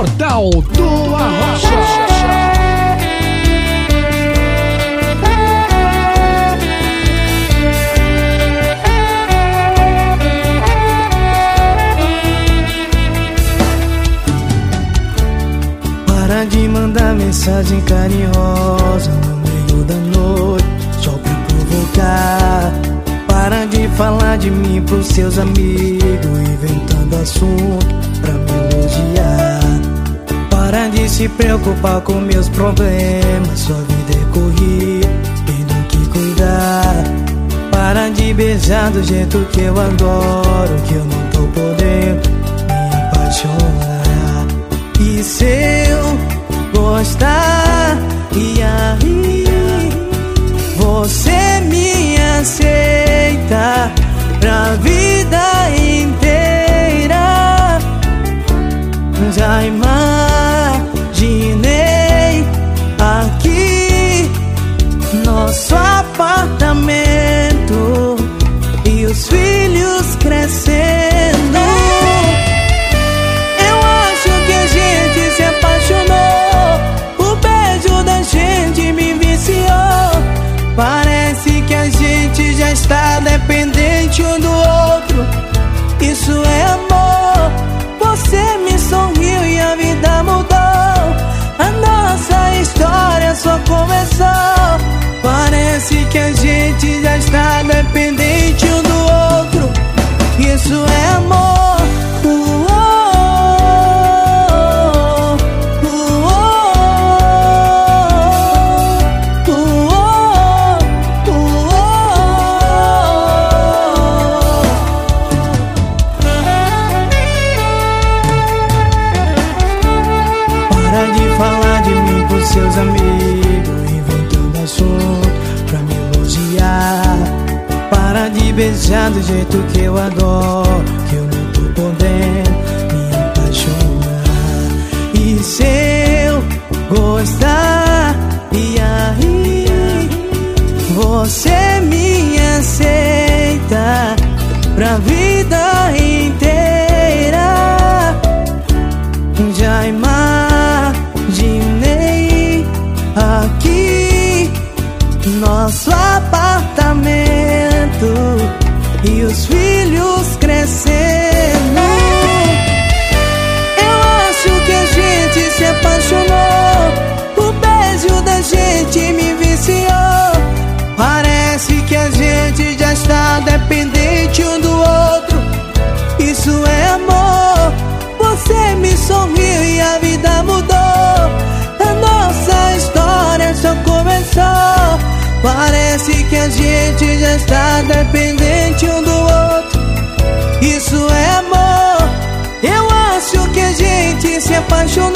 Portal do Arrocha. Para de mandar mensagem carinhosa no meio da noite, só pra provocar. Para de falar de mim pros seus amigos, inventando assunto pra me elogiar. Para de se preocupar com meus problemas, sua vida é corrida, tendo que cuidar. Para de beijar do jeito que eu adoro, que eu não tô podendo me apaixonar. E se eu gostar, seus amigos, inventando assunto pra me elogiar. Para de beijar do jeito que eu adoro, nosso apartamento e os filhos crescendo. Eu acho que a gente se apaixonou. O beijo da gente me viciou. Parece que a gente já está dependente um do outro. Isso é amor. Você me sorriu gente já está dependente um do outro. Isso é amor. Eu acho que a gente se apaixonou.